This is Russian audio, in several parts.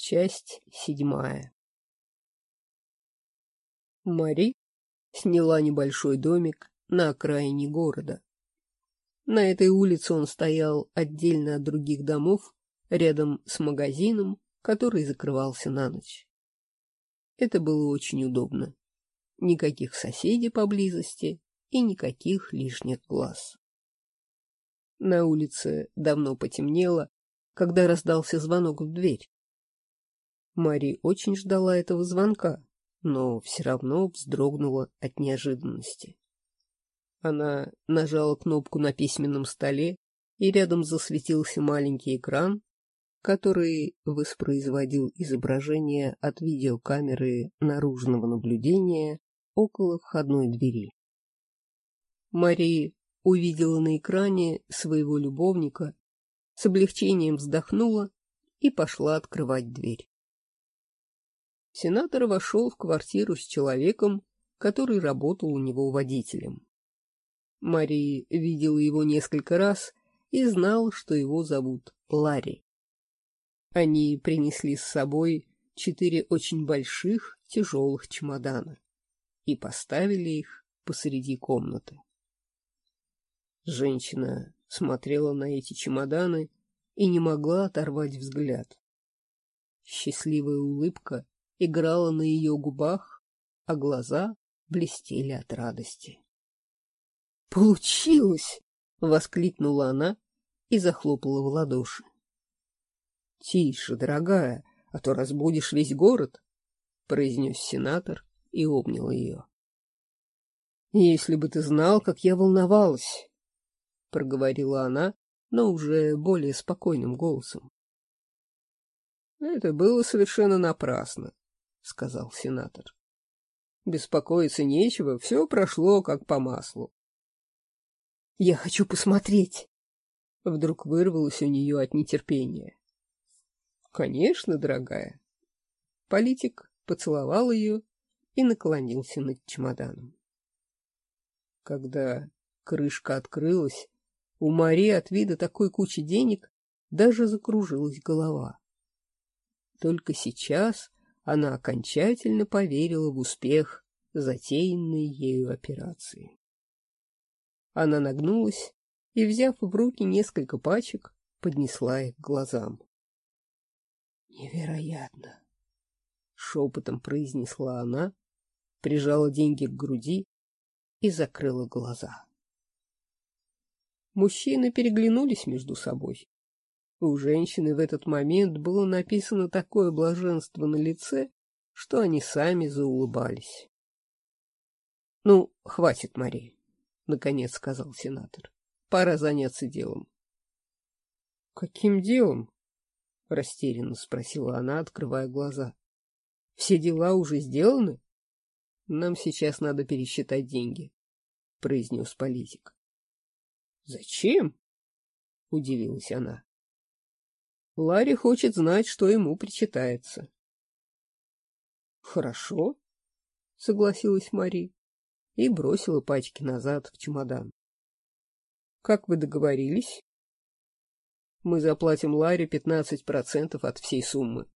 Часть седьмая. Мари сняла небольшой домик на окраине города. На этой улице он стоял отдельно от других домов, рядом с магазином, который закрывался на ночь. Это было очень удобно. Никаких соседей поблизости и никаких лишних глаз. На улице давно потемнело, когда раздался звонок в дверь. Мари очень ждала этого звонка, но все равно вздрогнула от неожиданности. Она нажала кнопку на письменном столе, и рядом засветился маленький экран, который воспроизводил изображение от видеокамеры наружного наблюдения около входной двери. Мари увидела на экране своего любовника, с облегчением вздохнула и пошла открывать дверь. Сенатор вошел в квартиру с человеком, который работал у него водителем. Мари видела его несколько раз и знал, что его зовут Ларри. Они принесли с собой четыре очень больших тяжелых чемодана и поставили их посреди комнаты. Женщина смотрела на эти чемоданы и не могла оторвать взгляд. Счастливая улыбка играла на ее губах, а глаза блестели от радости. «Получилось!» — воскликнула она и захлопала в ладоши. «Тише, дорогая, а то разбудишь весь город», — произнес сенатор и обнял ее. «Если бы ты знал, как я волновалась!» — проговорила она, но уже более спокойным голосом. — Это было совершенно напрасно, — сказал сенатор. — Беспокоиться нечего, все прошло как по маслу. — Я хочу посмотреть! — вдруг вырвалось у нее от нетерпения. — Конечно, дорогая. Политик поцеловал ее и наклонился над чемоданом. Когда крышка открылась, у Мари от вида такой кучи денег даже закружилась голова. Только сейчас она окончательно поверила в успех затеянной ею операции. Она нагнулась и, взяв в руки несколько пачек, поднесла их к глазам. «Невероятно!» — шепотом произнесла она, прижала деньги к груди и закрыла глаза. Мужчины переглянулись между собой. У женщины в этот момент было написано такое блаженство на лице, что они сами заулыбались. — Ну, хватит, Мария, — наконец сказал сенатор. — Пора заняться делом. — Каким делом? — растерянно спросила она, открывая глаза. — Все дела уже сделаны? — Нам сейчас надо пересчитать деньги, — произнес политик. Зачем? Удивилась она. Ларри хочет знать, что ему причитается. Хорошо, согласилась Мари и бросила пачки назад в чемодан. Как вы договорились? Мы заплатим Ларе пятнадцать процентов от всей суммы.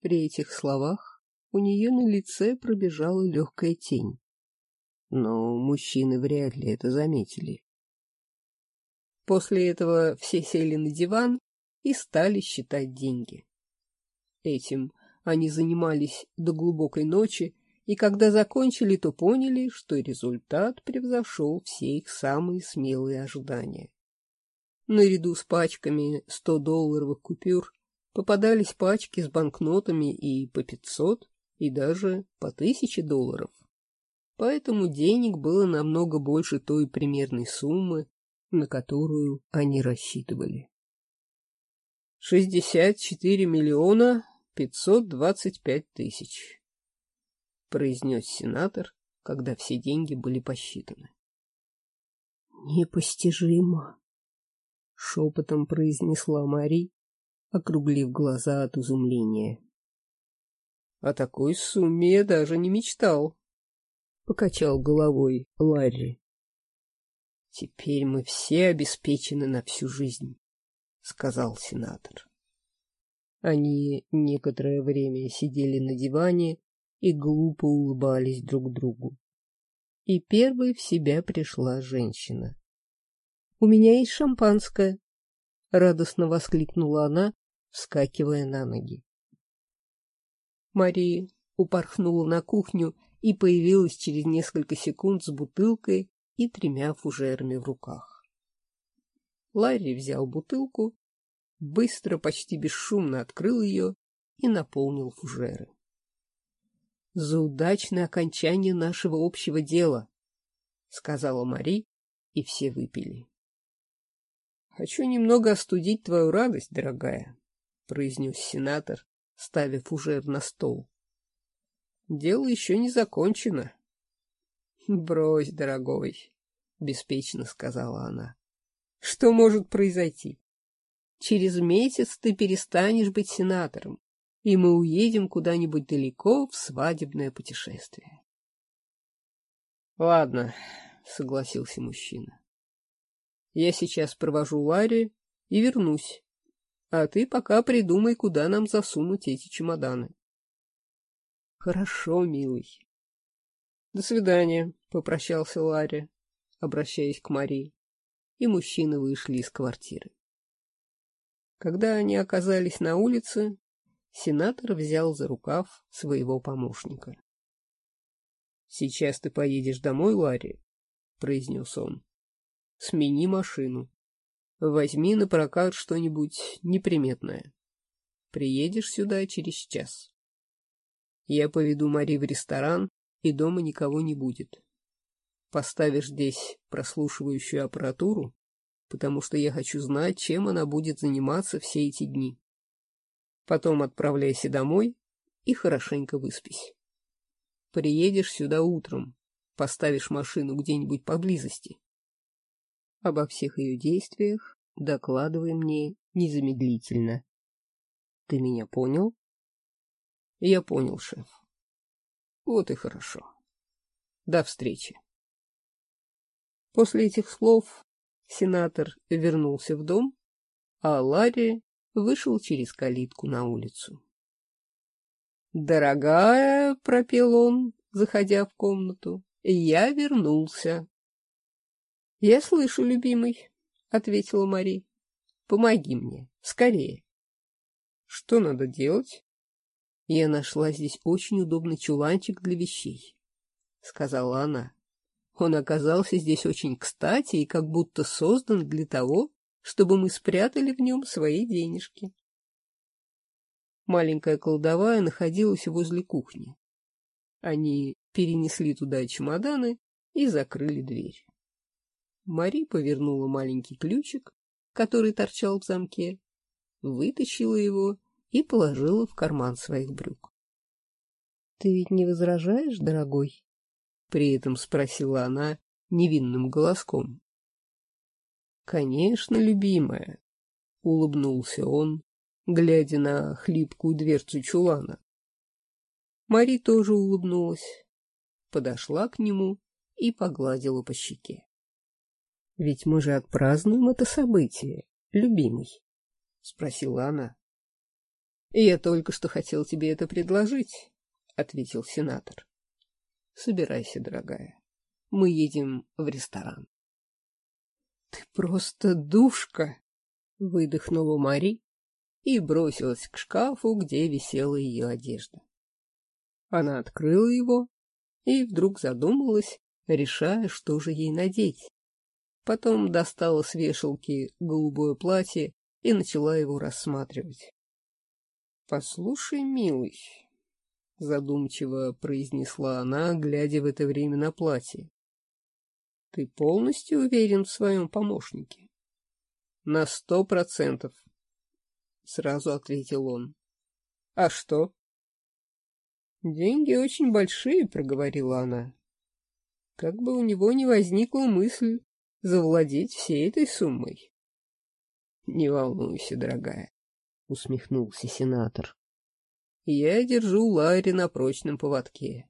При этих словах у нее на лице пробежала легкая тень. Но мужчины вряд ли это заметили. После этого все сели на диван и стали считать деньги. Этим они занимались до глубокой ночи, и когда закончили, то поняли, что результат превзошел все их самые смелые ожидания. Наряду с пачками 100-долларовых купюр попадались пачки с банкнотами и по 500, и даже по 1000 долларов. Поэтому денег было намного больше той примерной суммы, на которую они рассчитывали. «Шестьдесят четыре миллиона пятьсот двадцать пять тысяч», — произнес сенатор, когда все деньги были посчитаны. «Непостижимо», — шепотом произнесла Мари, округлив глаза от изумления. «О такой сумме я даже не мечтал», — покачал головой Ларри. Теперь мы все обеспечены на всю жизнь, — сказал сенатор. Они некоторое время сидели на диване и глупо улыбались друг другу. И первой в себя пришла женщина. — У меня есть шампанское, — радостно воскликнула она, вскакивая на ноги. Мария упорхнула на кухню и появилась через несколько секунд с бутылкой и тремя фужерами в руках. Ларри взял бутылку, быстро, почти бесшумно открыл ее и наполнил фужеры. — За удачное окончание нашего общего дела, — сказала Мари, и все выпили. — Хочу немного остудить твою радость, дорогая, — произнес сенатор, ставя фужер на стол. — Дело еще не закончено. — Брось, дорогой, — беспечно сказала она. — Что может произойти? Через месяц ты перестанешь быть сенатором, и мы уедем куда-нибудь далеко в свадебное путешествие. — Ладно, — согласился мужчина. — Я сейчас провожу Ларри и вернусь, а ты пока придумай, куда нам засунуть эти чемоданы. — Хорошо, милый. — До свидания, — попрощался Ларри, обращаясь к Марии, и мужчины вышли из квартиры. Когда они оказались на улице, сенатор взял за рукав своего помощника. — Сейчас ты поедешь домой, Ларри, — произнес он. — Смени машину. Возьми на прокат что-нибудь неприметное. Приедешь сюда через час. Я поведу Мари в ресторан, и дома никого не будет. Поставишь здесь прослушивающую аппаратуру, потому что я хочу знать, чем она будет заниматься все эти дни. Потом отправляйся домой и хорошенько выспись. Приедешь сюда утром, поставишь машину где-нибудь поблизости. Обо всех ее действиях докладывай мне незамедлительно. Ты меня понял? Я понял, шеф. Вот и хорошо. До встречи. После этих слов Сенатор вернулся в дом, а Ларри вышел через калитку на улицу. «Дорогая», — пропел он, заходя в комнату, — «я вернулся». «Я слышу, любимый», — ответила Мари. «Помоги мне, скорее». «Что надо делать?» «Я нашла здесь очень удобный чуланчик для вещей», — сказала она. Он оказался здесь очень кстати и как будто создан для того, чтобы мы спрятали в нем свои денежки. Маленькая кладовая находилась возле кухни. Они перенесли туда чемоданы и закрыли дверь. Мари повернула маленький ключик, который торчал в замке, вытащила его и положила в карман своих брюк. — Ты ведь не возражаешь, дорогой? — при этом спросила она невинным голоском. — Конечно, любимая, — улыбнулся он, глядя на хлипкую дверцу чулана. Мари тоже улыбнулась, подошла к нему и погладила по щеке. — Ведь мы же отпразднуем это событие, любимый, — спросила она. — Я только что хотел тебе это предложить, — ответил сенатор. Собирайся, дорогая. Мы едем в ресторан. — Ты просто душка! — выдохнула Мари и бросилась к шкафу, где висела ее одежда. Она открыла его и вдруг задумалась, решая, что же ей надеть. Потом достала с вешалки голубое платье и начала его рассматривать. — Послушай, милый, — задумчиво произнесла она, глядя в это время на платье. — Ты полностью уверен в своем помощнике? — На сто процентов, — сразу ответил он. — А что? — Деньги очень большие, — проговорила она. Как бы у него не возникла мысль завладеть всей этой суммой. — Не волнуйся, дорогая, — усмехнулся сенатор. Я держу Ларри на прочном поводке.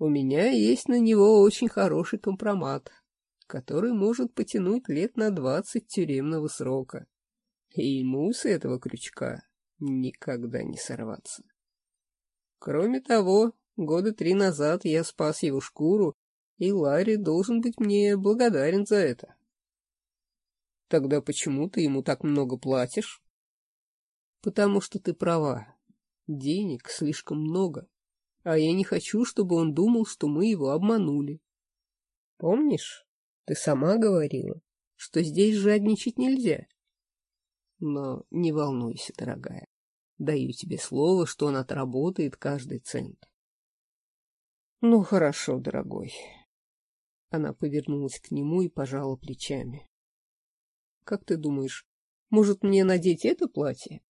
У меня есть на него очень хороший компромат, который может потянуть лет на двадцать тюремного срока. И ему с этого крючка никогда не сорваться. Кроме того, года три назад я спас его шкуру, и Ларри должен быть мне благодарен за это. Тогда почему ты ему так много платишь? Потому что ты права. Денег слишком много, а я не хочу, чтобы он думал, что мы его обманули. Помнишь, ты сама говорила, что здесь жадничать нельзя. Но не волнуйся, дорогая. Даю тебе слово, что он отработает каждый цент. Ну, хорошо, дорогой. Она повернулась к нему и пожала плечами. Как ты думаешь, может мне надеть это платье?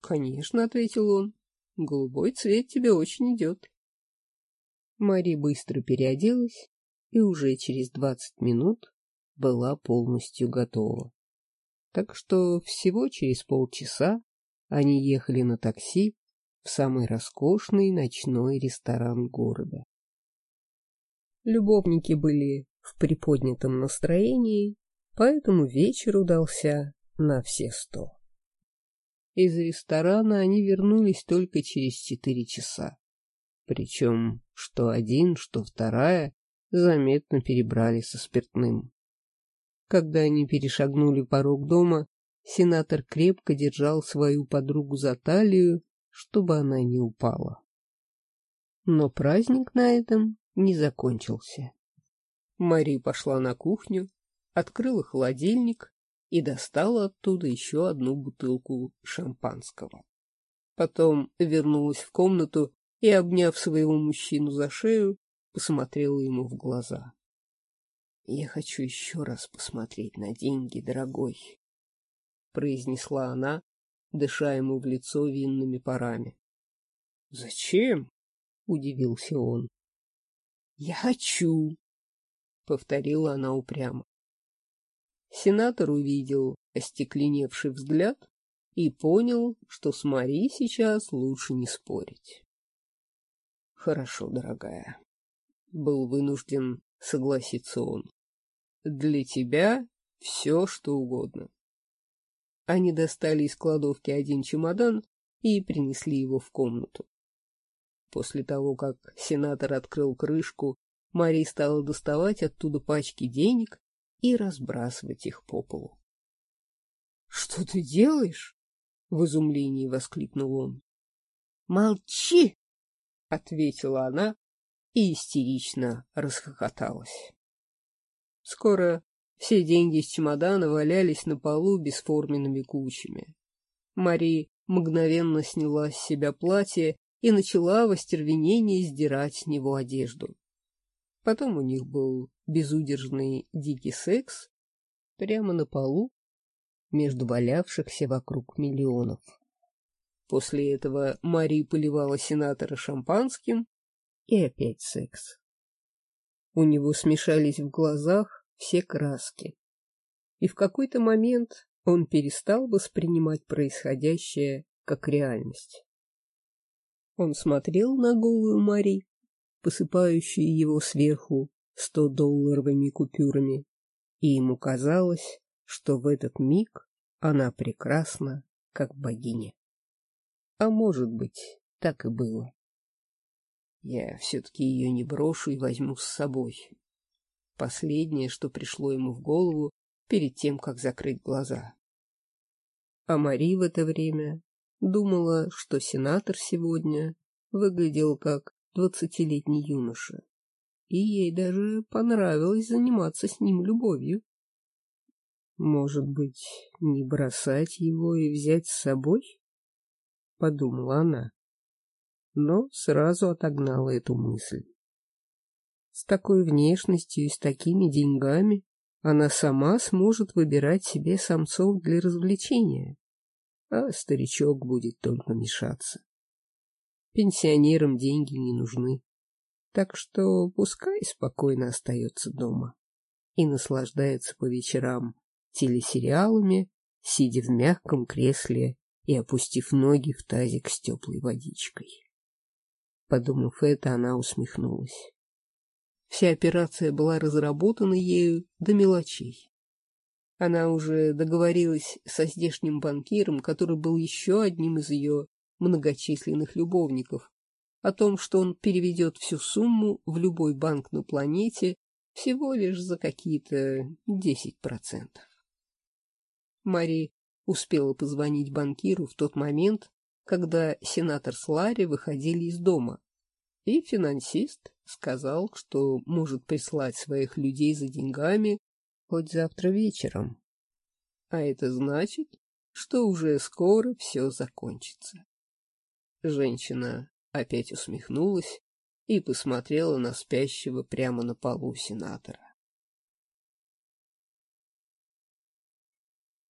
Конечно, ответил он. Голубой цвет тебе очень идет. Мари быстро переоделась и уже через двадцать минут была полностью готова. Так что всего через полчаса они ехали на такси в самый роскошный ночной ресторан города. Любовники были в приподнятом настроении, поэтому вечер удался на все сто. Из ресторана они вернулись только через четыре часа. Причем что один, что вторая заметно перебрали со спиртным. Когда они перешагнули порог дома, Сенатор крепко держал свою подругу за талию, чтобы она не упала. Но праздник на этом не закончился. Мари пошла на кухню, открыла холодильник и достала оттуда еще одну бутылку шампанского. Потом вернулась в комнату и, обняв своего мужчину за шею, посмотрела ему в глаза. — Я хочу еще раз посмотреть на деньги, дорогой. — произнесла она, дыша ему в лицо винными парами. — Зачем? — удивился он. — Я хочу, — повторила она упрямо. Сенатор увидел остекленевший взгляд и понял, что с Мари сейчас лучше не спорить. — Хорошо, дорогая, — был вынужден согласиться он. — Для тебя все, что угодно. Они достали из кладовки один чемодан и принесли его в комнату. После того, как сенатор открыл крышку, Мария стала доставать оттуда пачки денег и разбрасывать их по полу. — Что ты делаешь? — в изумлении воскликнул он. — Молчи! — ответила она и истерично расхохоталась. Скоро все деньги из чемодана валялись на полу бесформенными кучами. Мари мгновенно сняла с себя платье и начала в остервенении сдирать с него одежду. Потом у них был безудержный дикий секс прямо на полу между валявшихся вокруг миллионов. После этого Мари поливала сенатора шампанским и опять секс. У него смешались в глазах все краски. И в какой-то момент он перестал воспринимать происходящее как реальность. Он смотрел на голую Мари, посыпающую его сверху сто долларовыми купюрами, и ему казалось, что в этот миг она прекрасна, как богиня. А может быть, так и было. Я все-таки ее не брошу и возьму с собой, Последнее, что пришло ему в голову перед тем, как закрыть глаза. А Мари в это время думала, что сенатор сегодня выглядел как двадцатилетний юноша, и ей даже понравилось заниматься с ним любовью. Может быть, не бросать его и взять с собой? Подумала она, но сразу отогнала эту мысль. С такой внешностью и с такими деньгами она сама сможет выбирать себе самцов для развлечения, а старичок будет только мешаться. Пенсионерам деньги не нужны, так что пускай спокойно остается дома и наслаждается по вечерам телесериалами, сидя в мягком кресле и опустив ноги в тазик с теплой водичкой. Подумав это, она усмехнулась. Вся операция была разработана ею до мелочей. Она уже договорилась со здешним банкиром, который был еще одним из ее многочисленных любовников, о том, что он переведет всю сумму в любой банк на планете всего лишь за какие-то 10%. Мари успела позвонить банкиру в тот момент, когда сенатор с Ларри выходили из дома, и финансист сказал, что может прислать своих людей за деньгами хоть завтра вечером. А это значит, что уже скоро все закончится. Женщина опять усмехнулась и посмотрела на спящего прямо на полу сенатора.